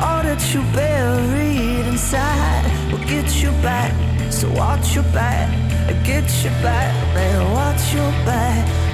All that you buried inside will get you back. So watch your back, get you back, man, watch your back.